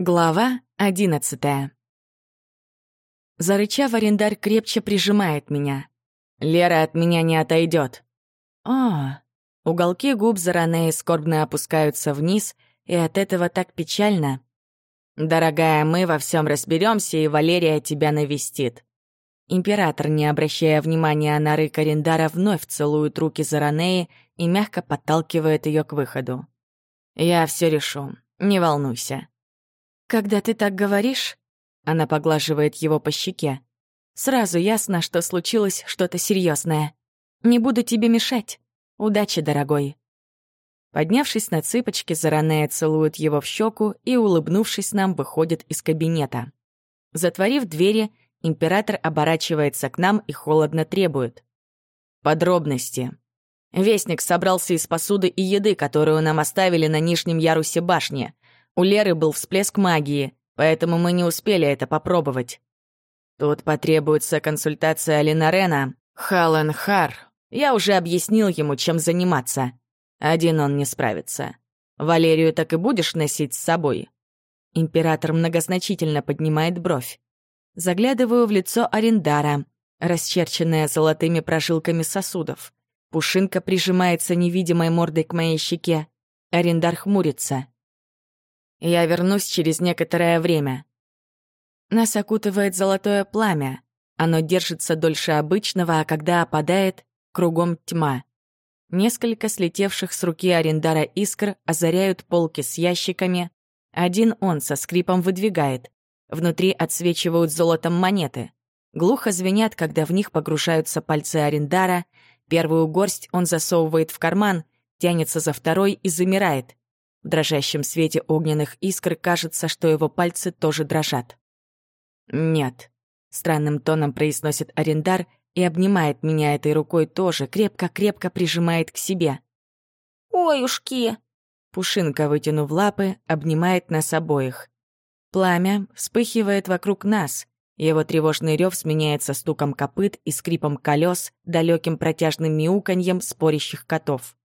Глава одиннадцатая. Зарычав, арендар крепче прижимает меня. Лера от меня не отойдет. О, уголки губ Заранеи скорбно опускаются вниз, и от этого так печально. Дорогая, мы во всем разберемся, и Валерия тебя навестит. Император, не обращая внимания на рык Арендара, вновь целует руки Заранеи и мягко подталкивает ее к выходу. Я все решу, не волнуйся. «Когда ты так говоришь...» Она поглаживает его по щеке. «Сразу ясно, что случилось что-то серьезное. Не буду тебе мешать. Удачи, дорогой». Поднявшись на цыпочки, Заранея целует его в щеку и, улыбнувшись нам, выходит из кабинета. Затворив двери, император оборачивается к нам и холодно требует. Подробности. Вестник собрался из посуды и еды, которую нам оставили на нижнем ярусе башни. У Леры был всплеск магии, поэтому мы не успели это попробовать. Тут потребуется консультация Алина Халан Хар. Я уже объяснил ему, чем заниматься. Один он не справится. Валерию так и будешь носить с собой?» Император многозначительно поднимает бровь. Заглядываю в лицо Арендара, расчерченное золотыми прожилками сосудов. Пушинка прижимается невидимой мордой к моей щеке. Арендар хмурится. Я вернусь через некоторое время. Нас окутывает золотое пламя. Оно держится дольше обычного, а когда опадает, кругом тьма. Несколько слетевших с руки арендара искр озаряют полки с ящиками. Один он со скрипом выдвигает. Внутри отсвечивают золотом монеты. Глухо звенят, когда в них погружаются пальцы арендара. Первую горсть он засовывает в карман, тянется за второй и замирает. В дрожащем свете огненных искр кажется, что его пальцы тоже дрожат. «Нет», — странным тоном произносит арендар и обнимает меня этой рукой тоже, крепко-крепко прижимает к себе. «Ой-ушки!» Пушинка, вытянув лапы, обнимает нас обоих. Пламя вспыхивает вокруг нас. Его тревожный рев сменяется стуком копыт и скрипом колес, далеким протяжным мяуканьем спорящих котов.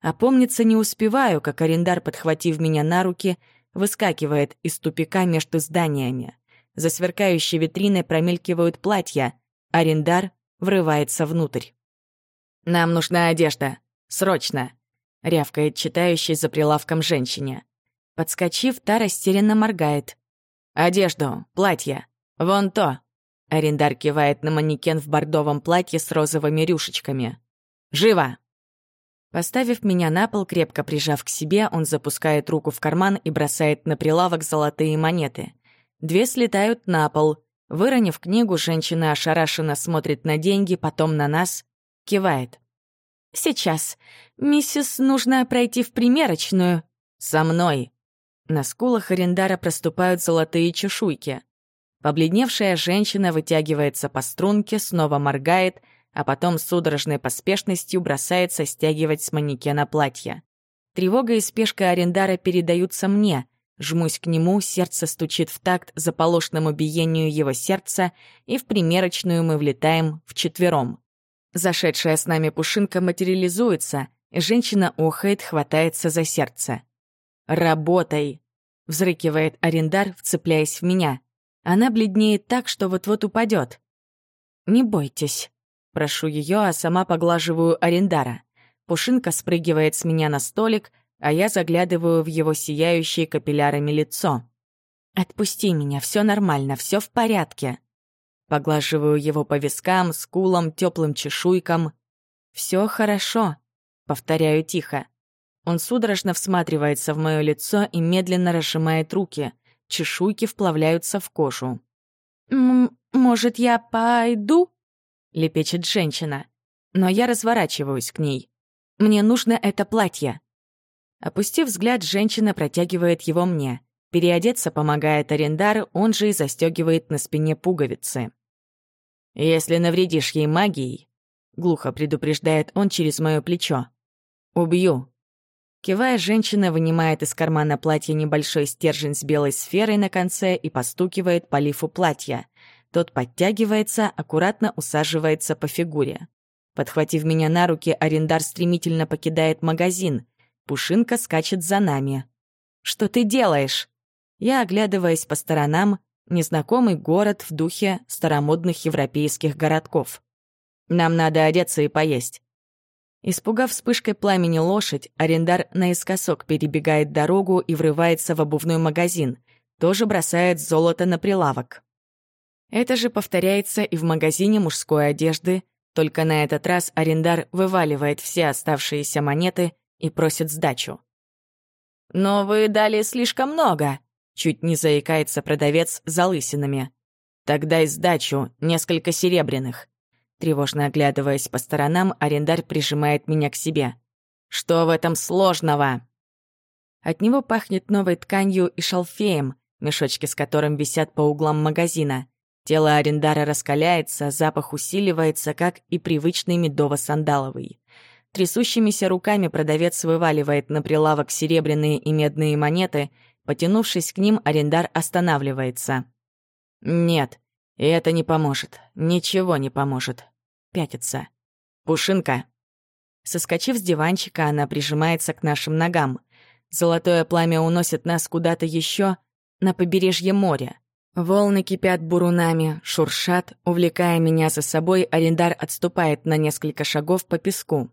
Опомниться не успеваю, как арендар, подхватив меня на руки, выскакивает из тупика между зданиями. За сверкающей витриной промелькивают платья. Арендар врывается внутрь. «Нам нужна одежда. Срочно!» — рявкает читающий за прилавком женщине. Подскочив, та растерянно моргает. «Одежду, платье. Вон то!» Арендар кивает на манекен в бордовом платье с розовыми рюшечками. «Живо!» Поставив меня на пол, крепко прижав к себе, он запускает руку в карман и бросает на прилавок золотые монеты. Две слетают на пол. Выронив книгу, женщина ошарашенно смотрит на деньги, потом на нас, кивает. «Сейчас. Миссис, нужно пройти в примерочную. Со мной». На скулах арендара проступают золотые чешуйки. Побледневшая женщина вытягивается по струнке, снова моргает — а потом с судорожной поспешностью бросается стягивать с манекена платье. Тревога и спешка арендара передаются мне. Жмусь к нему, сердце стучит в такт заполошному биению его сердца, и в примерочную мы влетаем вчетвером. Зашедшая с нами пушинка материализуется, женщина охает, хватается за сердце. «Работай!» — взрыкивает арендар, вцепляясь в меня. Она бледнеет так, что вот-вот упадет. «Не бойтесь», Прошу ее, а сама поглаживаю арендара. Пушинка спрыгивает с меня на столик, а я заглядываю в его сияющее капиллярами лицо. «Отпусти меня, все нормально, все в порядке». Поглаживаю его по вискам, скулам, теплым чешуйкам. Все хорошо», — повторяю тихо. Он судорожно всматривается в мое лицо и медленно разжимает руки. Чешуйки вплавляются в кожу. «М «Может, я пойду?» — лепечет женщина. Но я разворачиваюсь к ней. Мне нужно это платье. Опустив взгляд, женщина протягивает его мне. Переодеться помогает арендар, он же и застегивает на спине пуговицы. «Если навредишь ей магией», — глухо предупреждает он через мое плечо, — «убью». Кивая, женщина вынимает из кармана платья небольшой стержень с белой сферой на конце и постукивает по лифу платья. Тот подтягивается, аккуратно усаживается по фигуре. Подхватив меня на руки, арендар стремительно покидает магазин. Пушинка скачет за нами. «Что ты делаешь?» Я, оглядываясь по сторонам, незнакомый город в духе старомодных европейских городков. Нам надо одеться и поесть. Испугав вспышкой пламени лошадь, арендар наискосок перебегает дорогу и врывается в обувной магазин, тоже бросает золото на прилавок. Это же повторяется и в магазине мужской одежды, только на этот раз арендар вываливает все оставшиеся монеты и просит сдачу. «Но вы дали слишком много», — чуть не заикается продавец за лысинами. «Тогда и сдачу, несколько серебряных». Тревожно оглядываясь по сторонам, арендар прижимает меня к себе. «Что в этом сложного?» От него пахнет новой тканью и шалфеем, мешочки с которым висят по углам магазина. Тело арендара раскаляется, запах усиливается, как и привычный медово-сандаловый. Трясущимися руками продавец вываливает на прилавок серебряные и медные монеты. Потянувшись к ним, арендар останавливается. «Нет, и это не поможет. Ничего не поможет. Пятится. Пушинка». Соскочив с диванчика, она прижимается к нашим ногам. Золотое пламя уносит нас куда-то еще на побережье моря. Волны кипят бурунами, шуршат, увлекая меня за собой, арендар отступает на несколько шагов по песку.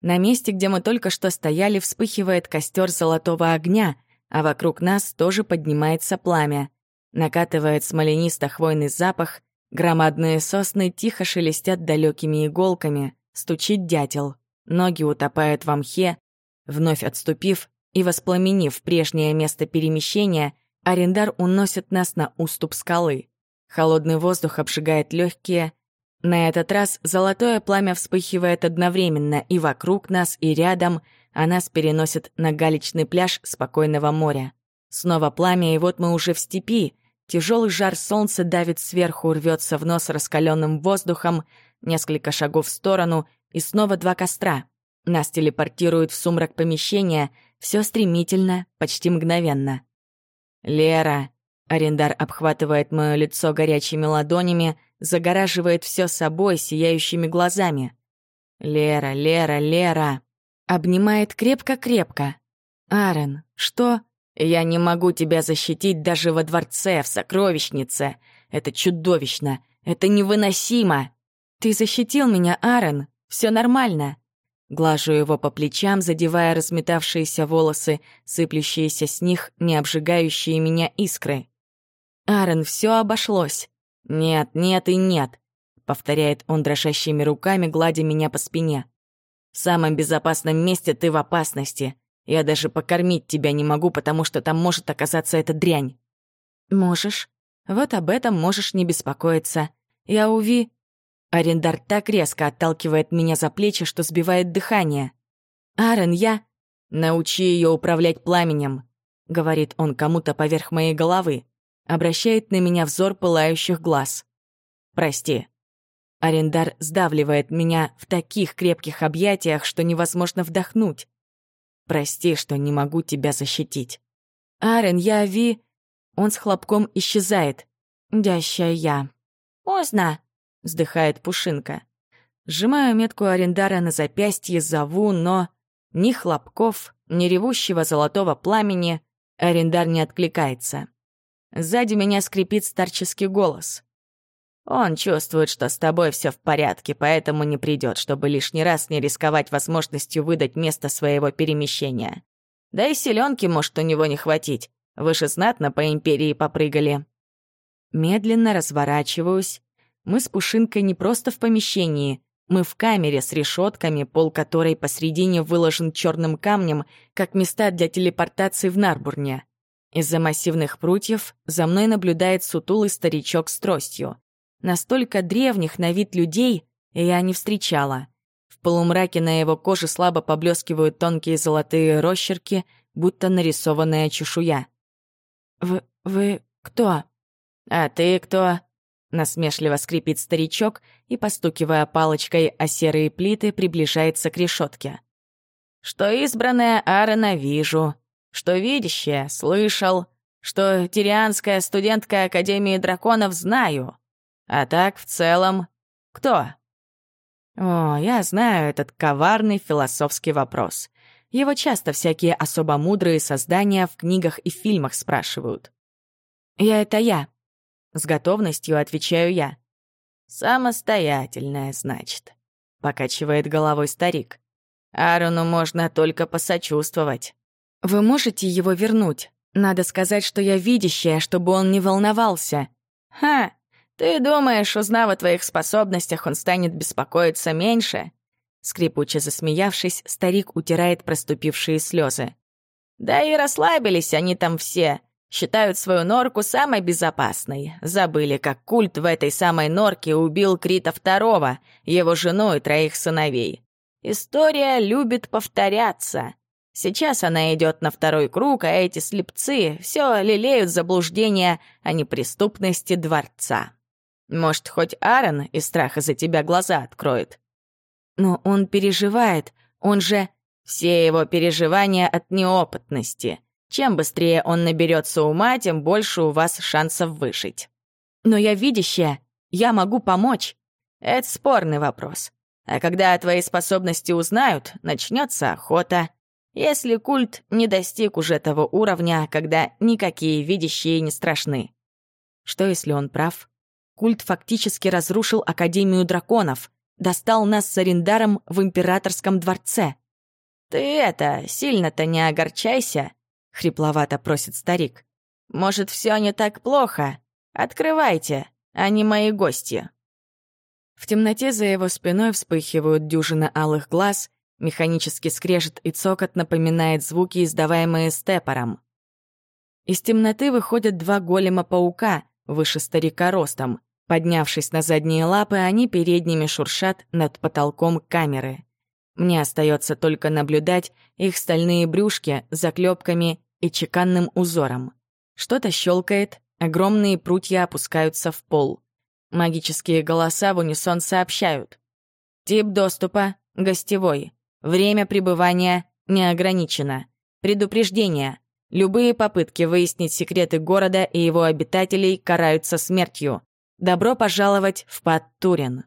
На месте, где мы только что стояли, вспыхивает костер золотого огня, а вокруг нас тоже поднимается пламя. Накатывает смоленисто-хвойный запах, громадные сосны тихо шелестят далекими иголками, стучит дятел, ноги утопают в мхе, вновь отступив и воспламенив прежнее место перемещения, арендар уносит нас на уступ скалы. Холодный воздух обжигает легкие, на этот раз золотое пламя вспыхивает одновременно и вокруг нас, и рядом, а нас переносит на галечный пляж спокойного моря. Снова пламя, и вот мы уже в степи. Тяжелый жар солнца давит сверху, рвется в нос раскаленным воздухом, несколько шагов в сторону, и снова два костра. Нас телепортируют в сумрак помещения, все стремительно, почти мгновенно. «Лера!» Арендар обхватывает мое лицо горячими ладонями, загораживает все собой сияющими глазами. «Лера, Лера, Лера!» Обнимает крепко-крепко. «Арен, что?» «Я не могу тебя защитить даже во дворце, в сокровищнице. Это чудовищно. Это невыносимо!» «Ты защитил меня, Арен. Все нормально». Глажу его по плечам, задевая разметавшиеся волосы, сыплющиеся с них, не обжигающие меня искры. «Арен, все обошлось. «Нет, нет и нет», — повторяет он дрожащими руками, гладя меня по спине. «В самом безопасном месте ты в опасности. Я даже покормить тебя не могу, потому что там может оказаться эта дрянь». «Можешь. Вот об этом можешь не беспокоиться. Я уви...» Арендар так резко отталкивает меня за плечи, что сбивает дыхание. «Арен, я...» «Научи ее управлять пламенем», — говорит он кому-то поверх моей головы обращает на меня взор пылающих глаз. «Прости». Арендар сдавливает меня в таких крепких объятиях, что невозможно вдохнуть. «Прости, что не могу тебя защитить». «Арен, я Ви...» Он с хлопком исчезает. «Дящая я». «Поздно», — вздыхает Пушинка. Сжимаю метку Арендара на запястье, зову, но... Ни хлопков, ни ревущего золотого пламени Арендар не откликается. Сзади меня скрипит старческий голос. Он чувствует, что с тобой все в порядке, поэтому не придет, чтобы лишний раз не рисковать возможностью выдать место своего перемещения. Да и селенки может у него не хватить. Выше знатно по империи попрыгали. Медленно разворачиваюсь. Мы с Пушинкой не просто в помещении. Мы в камере с решетками, пол которой посредине выложен черным камнем, как места для телепортации в Нарбурне. Из-за массивных прутьев за мной наблюдает сутулый старичок с тростью. Настолько древних на вид людей я не встречала. В полумраке на его коже слабо поблескивают тонкие золотые росчерки, будто нарисованная чешуя. «В... вы кто?» «А ты кто?» Насмешливо скрипит старичок и, постукивая палочкой о серые плиты, приближается к решетке. «Что избранная Аарона вижу», что видящее слышал, что тирианская студентка Академии драконов знаю. А так, в целом, кто? О, я знаю этот коварный философский вопрос. Его часто всякие особо мудрые создания в книгах и фильмах спрашивают. «Я — это я», — с готовностью отвечаю я. «Самостоятельная, значит», — покачивает головой старик. «Аарону можно только посочувствовать». «Вы можете его вернуть? Надо сказать, что я видящая, чтобы он не волновался». «Ха! Ты думаешь, узнав о твоих способностях, он станет беспокоиться меньше?» Скрипуче засмеявшись, старик утирает проступившие слезы. «Да и расслабились они там все. Считают свою норку самой безопасной. Забыли, как культ в этой самой норке убил Крита Второго, его жену и троих сыновей. История любит повторяться. Сейчас она идет на второй круг, а эти слепцы все лелеют заблуждения о неприступности дворца. Может, хоть Аарон из страха за тебя глаза откроет. Но он переживает, он же... Все его переживания от неопытности. Чем быстрее он наберется ума, тем больше у вас шансов выжить. Но я видящая, я могу помочь. Это спорный вопрос. А когда твои способности узнают, начнется охота. Если культ не достиг уже того уровня, когда никакие видящие не страшны. Что если он прав? Культ фактически разрушил Академию драконов, достал нас с Арендаром в императорском дворце. «Ты это, сильно-то не огорчайся», — хрипловато просит старик. «Может, все не так плохо? Открывайте, они мои гости». В темноте за его спиной вспыхивают дюжины алых глаз — Механический скрежет и цокот напоминает звуки, издаваемые степором. Из темноты выходят два голема-паука, выше старика ростом. Поднявшись на задние лапы, они передними шуршат над потолком камеры. Мне остается только наблюдать их стальные брюшки с заклепками и чеканным узором. Что-то щелкает, огромные прутья опускаются в пол. Магические голоса в унисон сообщают. Тип доступа — гостевой. Время пребывания не ограничено. Предупреждение. Любые попытки выяснить секреты города и его обитателей караются смертью. Добро пожаловать в Паттурин.